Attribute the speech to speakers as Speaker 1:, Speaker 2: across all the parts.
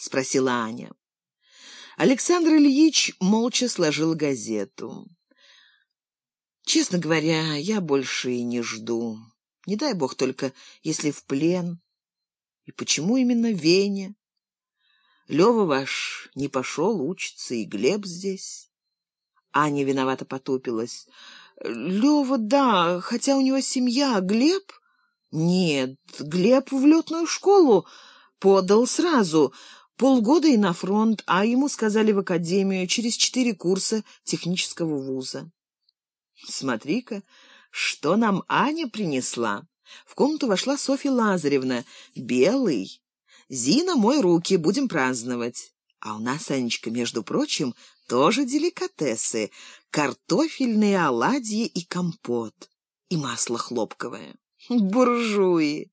Speaker 1: спросила Аня. Александр Ильич молча сложил газету. Честно говоря, я больше и не жду. Не дай бог только, если в плен. И почему именно Вене? Лёва ваш не пошел учиться, и Глеб здесь. Аня виновато потупилась. Лёва, да, хотя у него семья, а Глеб... Нет, Глеб в летную школу подал сразу, полгода и на фронт, а ему сказали в академию через четыре курса технического вуза. Смотри-ка, что нам Аня принесла. В комнату вошла Софья Лазаревна, белый. Зина, мой руки, будем праздновать. А у нас, Анечка, между прочим, тоже деликатесы. Картофельные оладьи и компот. И масло хлопковое. Буржуи!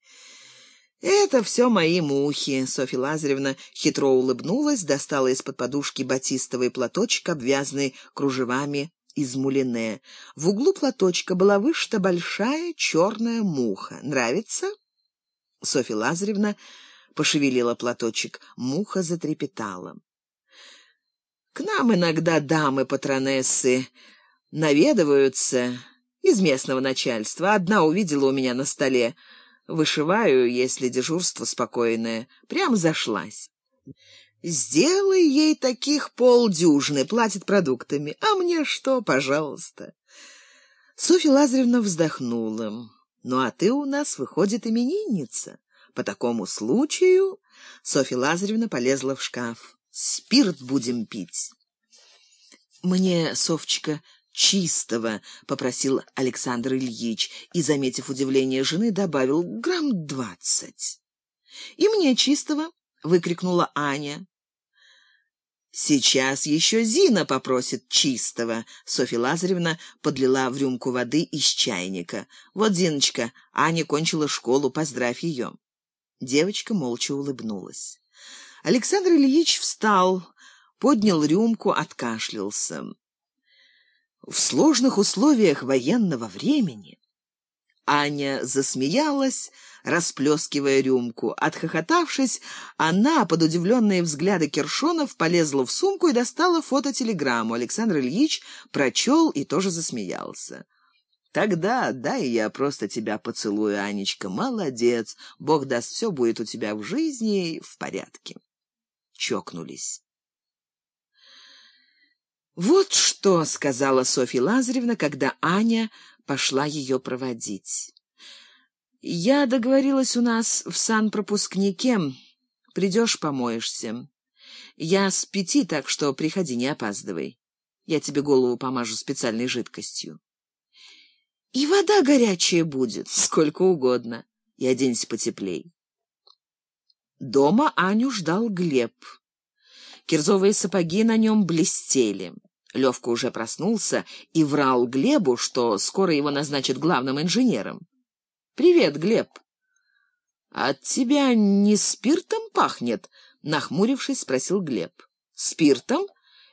Speaker 1: «Это все мои мухи», — Софья Лазаревна хитро улыбнулась, достала из-под подушки батистовый платочек, обвязанный кружевами из мулине. В углу платочка была вышита большая черная муха. «Нравится?» Софья Лазаревна пошевелила платочек. Муха затрепетала. «К нам иногда дамы-патронессы наведываются из местного начальства. Одна увидела у меня на столе. Вышиваю, если дежурство спокойное. Прям зашлась. Сделай ей таких полдюжины, платит продуктами. А мне что, пожалуйста?» Софья Лазаревна вздохнула. «Ну, а ты у нас, выходит, именинница. По такому случаю...» Софья Лазаревна полезла в шкаф. «Спирт будем пить». «Мне, Совчика, чистого», — попросил Александр Ильич и, заметив удивление жены, добавил «грамм двадцать». «И мне чистого», — выкрикнула Аня. «Сейчас еще Зина попросит чистого», — Софья Лазаревна подлила в рюмку воды из чайника. «Вот, Зиночка, Аня кончила школу, поздравь ее». Девочка молча улыбнулась. Александр Ильич встал, поднял рюмку, откашлялся в сложных условиях военного времени. Аня засмеялась, расплескивая рюмку. Отхохотавшись, она, под удивленные взгляды Кершонов, полезла в сумку и достала фототелеграмму. Александр Ильич прочел и тоже засмеялся. «Тогда дай я просто тебя поцелую, Анечка. Молодец. Бог даст, все будет у тебя в жизни в порядке». Чокнулись. «Вот что», — сказала Софья Лазаревна, когда Аня пошла ее проводить. «Я договорилась у нас в санпропускнике. Придешь, помоешься. Я с пяти, так что приходи, не опаздывай. Я тебе голову помажу специальной жидкостью. И вода горячая будет, сколько угодно. И оденься потеплей». Дома Аню ждал Глеб. Кирзовые сапоги на нем блестели. Левка уже проснулся и врал Глебу, что скоро его назначат главным инженером. «Привет, Глеб!» «От тебя не спиртом пахнет?» — нахмурившись, спросил Глеб. «Спиртом?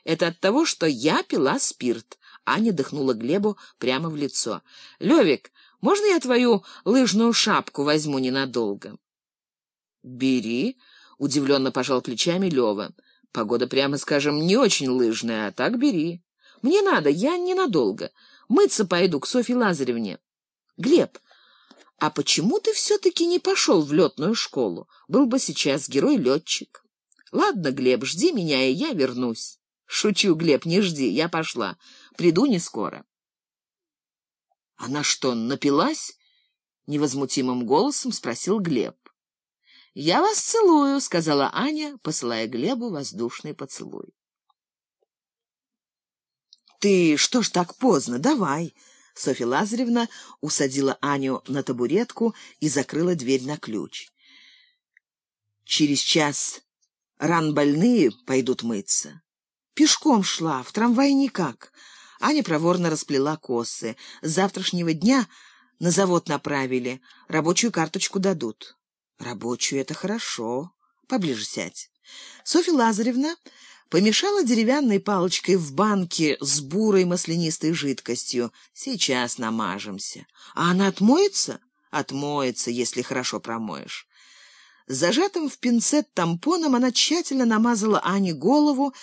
Speaker 1: Это от того, что я пила спирт». Аня дыхнула Глебу прямо в лицо. «Левик, можно я твою лыжную шапку возьму ненадолго?» «Бери», — удивленно пожал плечами Лева. Погода, прямо скажем, не очень лыжная, а так бери. Мне надо, я ненадолго. Мыться пойду к Софье Лазаревне. Глеб, а почему ты все-таки не пошел в летную школу? Был бы сейчас герой-летчик. Ладно, Глеб, жди меня, и я вернусь. Шучу, Глеб, не жди, я пошла. Приду не скоро. Она что, напилась? Невозмутимым голосом спросил Глеб. «Я вас целую», — сказала Аня, посылая Глебу воздушный поцелуй. «Ты что ж так поздно? Давай!» Софья Лазаревна усадила Аню на табуретку и закрыла дверь на ключ. «Через час ран больные пойдут мыться. Пешком шла, в трамвай никак». Аня проворно расплела косы. С завтрашнего дня на завод направили, рабочую карточку дадут. Рабочую — это хорошо. Поближе сядь. Софья Лазаревна помешала деревянной палочкой в банке с бурой маслянистой жидкостью. Сейчас намажемся. А она отмоется? Отмоется, если хорошо промоешь. Зажатым в пинцет тампоном она тщательно намазала Ане голову,